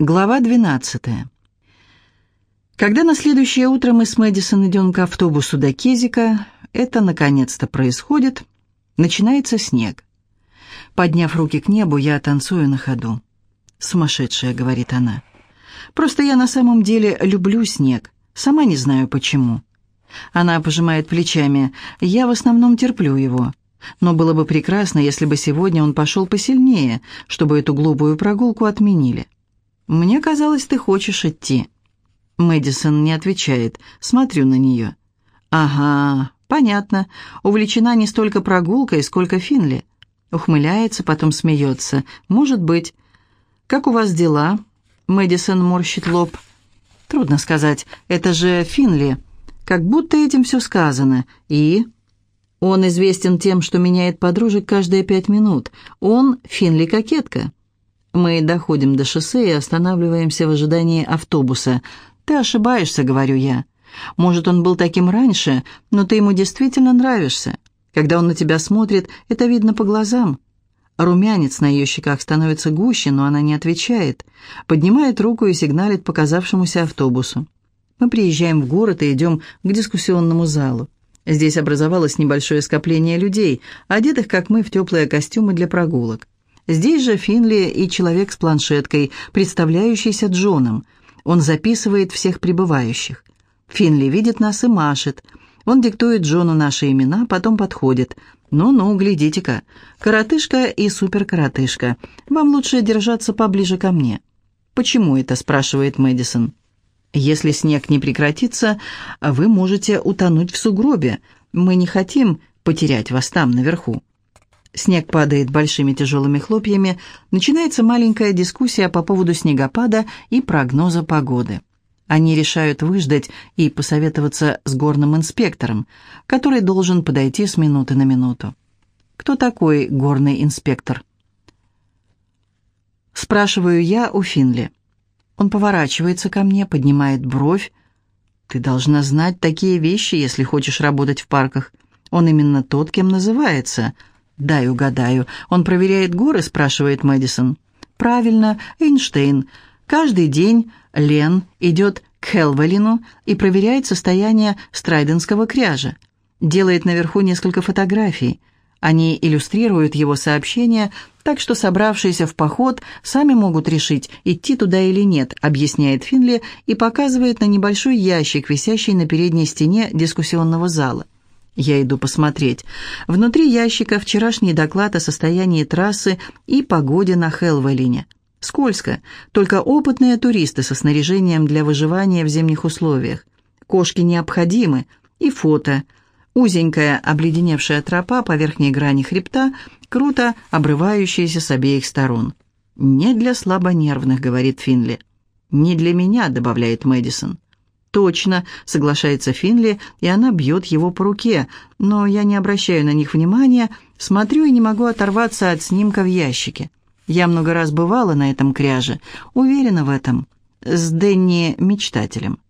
Глава 12. Когда на следующее утро мы с Мэдисон идем к автобусу до Кезика, это наконец-то происходит, начинается снег. Подняв руки к небу, я танцую на ходу. «Сумасшедшая», — говорит она. «Просто я на самом деле люблю снег, сама не знаю почему». Она пожимает плечами. «Я в основном терплю его. Но было бы прекрасно, если бы сегодня он пошел посильнее, чтобы эту глупую прогулку отменили». «Мне казалось, ты хочешь идти». Мэдисон не отвечает. Смотрю на нее. «Ага, понятно. Увлечена не столько прогулкой, сколько Финли». Ухмыляется, потом смеется. «Может быть». «Как у вас дела?» Мэдисон морщит лоб. «Трудно сказать. Это же Финли. Как будто этим все сказано. И...» «Он известен тем, что меняет подружек каждые пять минут. Он Финли-кокетка». Мы доходим до шоссе и останавливаемся в ожидании автобуса. «Ты ошибаешься», — говорю я. «Может, он был таким раньше, но ты ему действительно нравишься. Когда он на тебя смотрит, это видно по глазам». Румянец на ее щеках становится гуще, но она не отвечает. Поднимает руку и сигналит показавшемуся автобусу. Мы приезжаем в город и идем к дискуссионному залу. Здесь образовалось небольшое скопление людей, одетых, как мы, в теплые костюмы для прогулок. Здесь же Финли и человек с планшеткой, представляющийся Джоном. Он записывает всех прибывающих. Финли видит нас и машет. Он диктует Джону наши имена, потом подходит. «Ну-ну, глядите-ка. Коротышка и суперкоротышка. Вам лучше держаться поближе ко мне». «Почему это?» – спрашивает Мэдисон. «Если снег не прекратится, вы можете утонуть в сугробе. Мы не хотим потерять вас там, наверху». Снег падает большими тяжелыми хлопьями, начинается маленькая дискуссия по поводу снегопада и прогноза погоды. Они решают выждать и посоветоваться с горным инспектором, который должен подойти с минуты на минуту. «Кто такой горный инспектор?» Спрашиваю я у Финли. Он поворачивается ко мне, поднимает бровь. «Ты должна знать такие вещи, если хочешь работать в парках. Он именно тот, кем называется», «Дай угадаю. Он проверяет горы?» – спрашивает Мэдисон. «Правильно, Эйнштейн. Каждый день Лен идет к Хелвелину и проверяет состояние страйденского кряжа. Делает наверху несколько фотографий. Они иллюстрируют его сообщения, так что собравшиеся в поход сами могут решить, идти туда или нет, объясняет Финли и показывает на небольшой ящик, висящий на передней стене дискуссионного зала. Я иду посмотреть. Внутри ящика вчерашний доклад о состоянии трассы и погоде на Хелвелине. Скользко, только опытные туристы со снаряжением для выживания в зимних условиях. Кошки необходимы. И фото. Узенькая обледеневшая тропа по верхней грани хребта, круто обрывающаяся с обеих сторон. «Не для слабонервных», — говорит Финли. «Не для меня», — добавляет Мэдисон. «Точно», — соглашается Финли, и она бьет его по руке, но я не обращаю на них внимания, смотрю и не могу оторваться от снимка в ящике. Я много раз бывала на этом кряже, уверена в этом, с Дэнни мечтателем.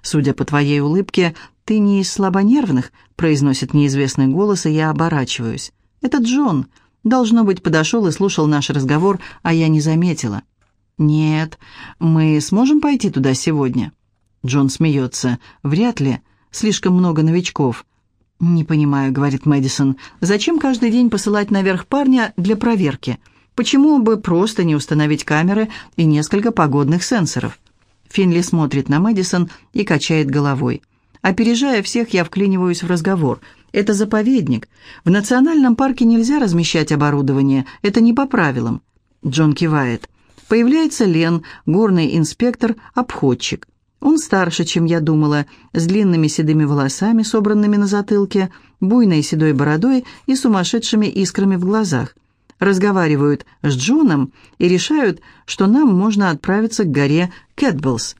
«Судя по твоей улыбке, ты не из слабонервных», — произносит неизвестный голос, и я оборачиваюсь. «Это Джон. Должно быть, подошел и слушал наш разговор, а я не заметила». «Нет, мы сможем пойти туда сегодня?» Джон смеется. «Вряд ли. Слишком много новичков». «Не понимаю», — говорит Мэдисон. «Зачем каждый день посылать наверх парня для проверки? Почему бы просто не установить камеры и несколько погодных сенсоров?» Финли смотрит на Мэдисон и качает головой. Опережая всех, я вклиниваюсь в разговор. «Это заповедник. В национальном парке нельзя размещать оборудование. Это не по правилам». Джон кивает. Появляется Лен, горный инспектор, обходчик. Он старше, чем я думала, с длинными седыми волосами, собранными на затылке, буйной седой бородой и сумасшедшими искрами в глазах. Разговаривают с Джоном и решают, что нам можно отправиться к горе Кэтблс.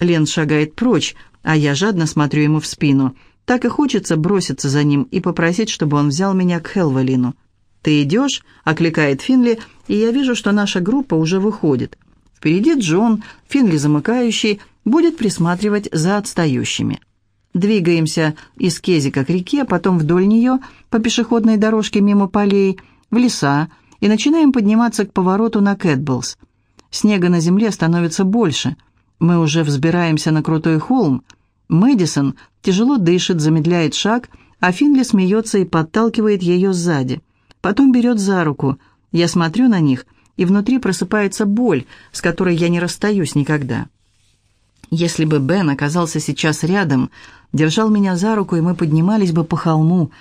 Лен шагает прочь, а я жадно смотрю ему в спину. Так и хочется броситься за ним и попросить, чтобы он взял меня к Хелвалину. «Ты идешь?» — окликает Финли, и я вижу, что наша группа уже выходит. Впереди Джон, Финли замыкающий, будет присматривать за отстающими. Двигаемся из Кезика к реке, потом вдоль нее, по пешеходной дорожке мимо полей, в леса, и начинаем подниматься к повороту на Кэтблс. Снега на земле становится больше. Мы уже взбираемся на крутой холм. Мэдисон тяжело дышит, замедляет шаг, а Финли смеется и подталкивает ее сзади. Потом берет за руку. Я смотрю на них, и внутри просыпается боль, с которой я не расстаюсь никогда. Если бы Бен оказался сейчас рядом, держал меня за руку, и мы поднимались бы по холму,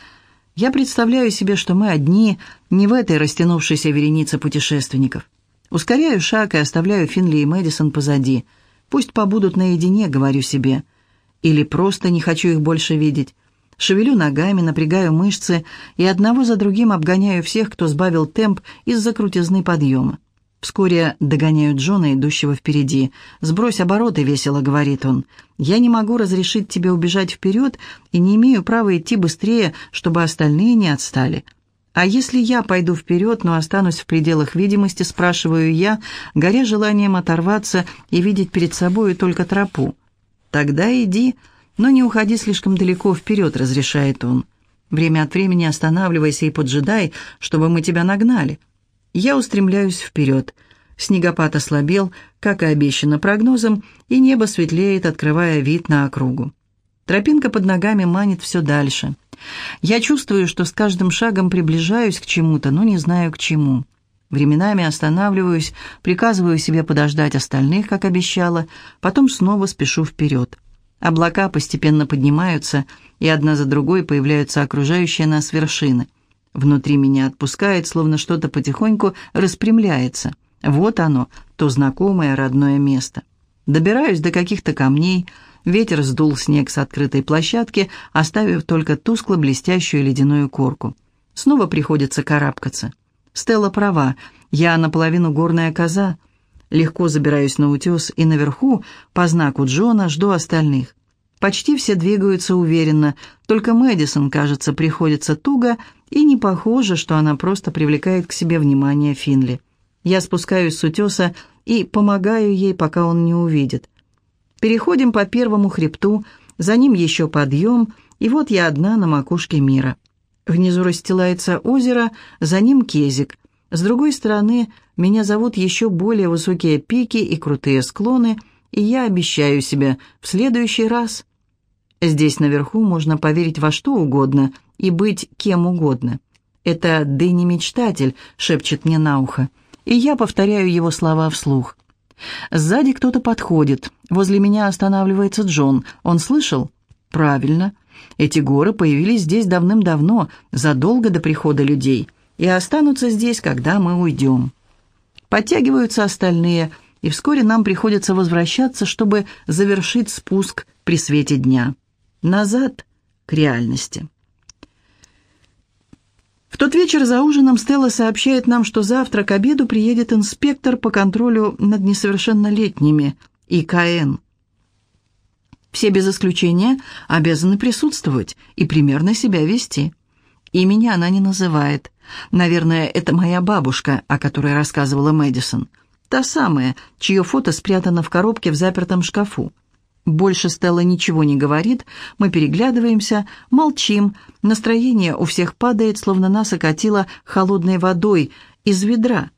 я представляю себе, что мы одни, не в этой растянувшейся веренице путешественников. Ускоряю шаг и оставляю Финли и Мэдисон позади. Пусть побудут наедине, говорю себе. Или просто не хочу их больше видеть. Шевелю ногами, напрягаю мышцы и одного за другим обгоняю всех, кто сбавил темп из-за крутизны подъема. Вскоре догоняю Джона, идущего впереди. «Сбрось обороты», — весело говорит он. «Я не могу разрешить тебе убежать вперед и не имею права идти быстрее, чтобы остальные не отстали». «А если я пойду вперед, но останусь в пределах видимости?» – спрашиваю я, горя желанием оторваться и видеть перед собой только тропу. «Тогда иди, но не уходи слишком далеко вперед», – разрешает он. «Время от времени останавливайся и поджидай, чтобы мы тебя нагнали». Я устремляюсь вперед. Снегопад ослабел, как и обещано прогнозом, и небо светлеет, открывая вид на округу. Тропинка под ногами манит все дальше – я чувствую, что с каждым шагом приближаюсь к чему-то, но не знаю к чему. Временами останавливаюсь, приказываю себе подождать остальных, как обещала, потом снова спешу вперед. Облака постепенно поднимаются, и одна за другой появляются окружающие нас вершины. Внутри меня отпускает, словно что-то потихоньку распрямляется. Вот оно, то знакомое родное место. Добираюсь до каких-то камней, Ветер сдул снег с открытой площадки, оставив только тускло блестящую ледяную корку. Снова приходится карабкаться. Стелла права, я наполовину горная коза. Легко забираюсь на утес и наверху, по знаку Джона, жду остальных. Почти все двигаются уверенно, только Мэдисон, кажется, приходится туго, и не похоже, что она просто привлекает к себе внимание Финли. Я спускаюсь с утеса и помогаю ей, пока он не увидит. Переходим по первому хребту, за ним еще подъем, и вот я одна на макушке мира. Внизу расстилается озеро, за ним кезик. С другой стороны, меня зовут еще более высокие пики и крутые склоны, и я обещаю себе в следующий раз. Здесь наверху можно поверить во что угодно и быть кем угодно. Это Дэнни Мечтатель шепчет мне на ухо, и я повторяю его слова вслух. Сзади кто-то подходит. Возле меня останавливается Джон. Он слышал? Правильно. Эти горы появились здесь давным-давно, задолго до прихода людей, и останутся здесь, когда мы уйдем. Подтягиваются остальные, и вскоре нам приходится возвращаться, чтобы завершить спуск при свете дня. Назад к реальности. В тот вечер за ужином Стелла сообщает нам, что завтра к обеду приедет инспектор по контролю над несовершеннолетними, ИКН. Все без исключения обязаны присутствовать и примерно себя вести. Имени она не называет. Наверное, это моя бабушка, о которой рассказывала Мэдисон. Та самая, чье фото спрятано в коробке в запертом шкафу. Больше Стелла ничего не говорит, мы переглядываемся, молчим, настроение у всех падает, словно нас окатило холодной водой из ведра.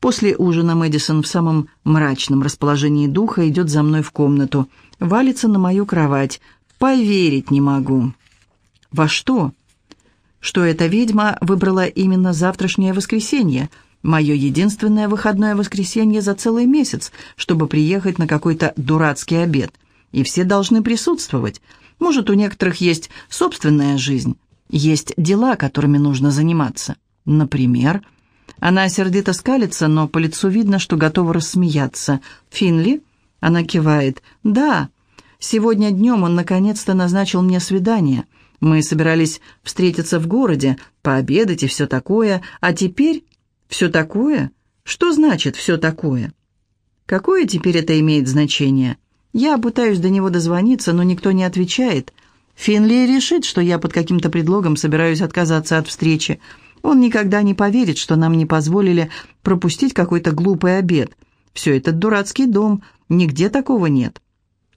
После ужина Мэдисон в самом мрачном расположении духа идет за мной в комнату, валится на мою кровать. Поверить не могу. Во что? Что эта ведьма выбрала именно завтрашнее воскресенье – Мое единственное выходное воскресенье за целый месяц, чтобы приехать на какой-то дурацкий обед. И все должны присутствовать. Может, у некоторых есть собственная жизнь, есть дела, которыми нужно заниматься. Например, она сердито скалится, но по лицу видно, что готова рассмеяться. «Финли?» Она кивает. «Да. Сегодня днем он наконец-то назначил мне свидание. Мы собирались встретиться в городе, пообедать и все такое, а теперь «Все такое? Что значит «все такое»?» Какое теперь это имеет значение? Я пытаюсь до него дозвониться, но никто не отвечает. Финли решит, что я под каким-то предлогом собираюсь отказаться от встречи. Он никогда не поверит, что нам не позволили пропустить какой-то глупый обед. Все это дурацкий дом, нигде такого нет.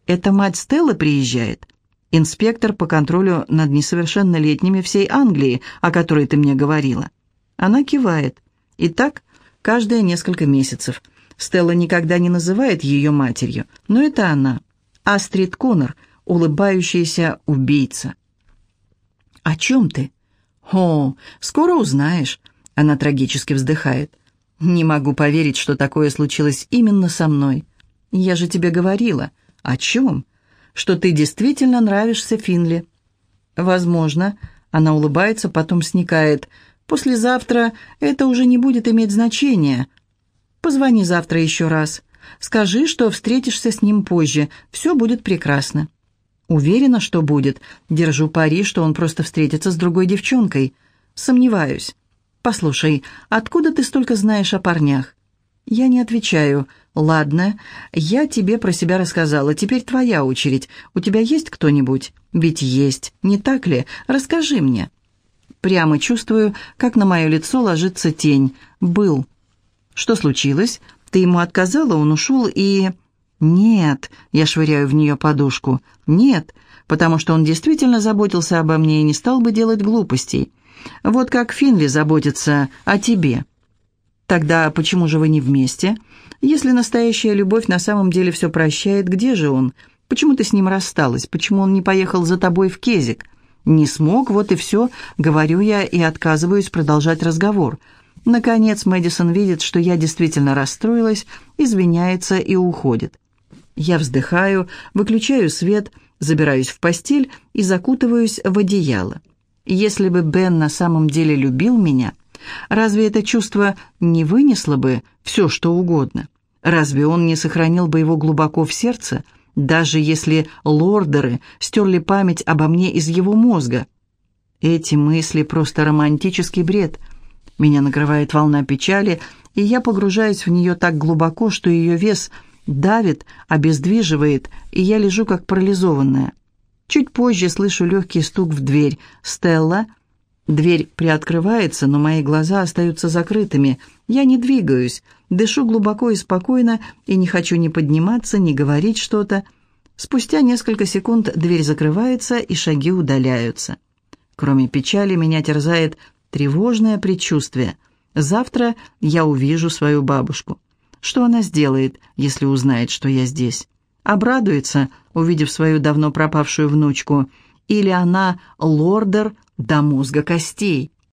Это мать Стеллы приезжает? Инспектор по контролю над несовершеннолетними всей Англии, о которой ты мне говорила. Она кивает. И так каждые несколько месяцев. Стелла никогда не называет ее матерью, но это она, Астрид Коннор, улыбающаяся убийца. «О чем ты?» «О, скоро узнаешь», — она трагически вздыхает. «Не могу поверить, что такое случилось именно со мной. Я же тебе говорила. О чем? Что ты действительно нравишься Финли». «Возможно». Она улыбается, потом сникает. «Послезавтра это уже не будет иметь значения. Позвони завтра еще раз. Скажи, что встретишься с ним позже. Все будет прекрасно». Уверена, что будет. Держу пари, что он просто встретится с другой девчонкой. Сомневаюсь. Послушай, откуда ты столько знаешь о парнях? Я не отвечаю. Ладно, я тебе про себя рассказала. Теперь твоя очередь. У тебя есть кто-нибудь? Ведь есть, не так ли? Расскажи мне. Прямо чувствую, как на мое лицо ложится тень. Был. Что случилось? Ты ему отказала, он ушел и... «Нет», — я швыряю в нее подушку, — «нет», потому что он действительно заботился обо мне и не стал бы делать глупостей. Вот как Финли заботится о тебе. Тогда почему же вы не вместе? Если настоящая любовь на самом деле все прощает, где же он? Почему ты с ним рассталась? Почему он не поехал за тобой в Кезик? Не смог, вот и все, говорю я и отказываюсь продолжать разговор. Наконец Мэдисон видит, что я действительно расстроилась, извиняется и уходит. Я вздыхаю, выключаю свет, забираюсь в постель и закутываюсь в одеяло. Если бы Бен на самом деле любил меня, разве это чувство не вынесло бы все, что угодно? Разве он не сохранил бы его глубоко в сердце, даже если лордеры стерли память обо мне из его мозга? Эти мысли просто романтический бред. Меня накрывает волна печали, и я погружаюсь в нее так глубоко, что ее вес – давит, обездвиживает, и я лежу как парализованная. Чуть позже слышу легкий стук в дверь. «Стелла?» Дверь приоткрывается, но мои глаза остаются закрытыми. Я не двигаюсь, дышу глубоко и спокойно, и не хочу ни подниматься, ни говорить что-то. Спустя несколько секунд дверь закрывается, и шаги удаляются. Кроме печали, меня терзает тревожное предчувствие. Завтра я увижу свою бабушку. Что она сделает, если узнает, что я здесь? Обрадуется, увидев свою давно пропавшую внучку, или она лордер до мозга костей?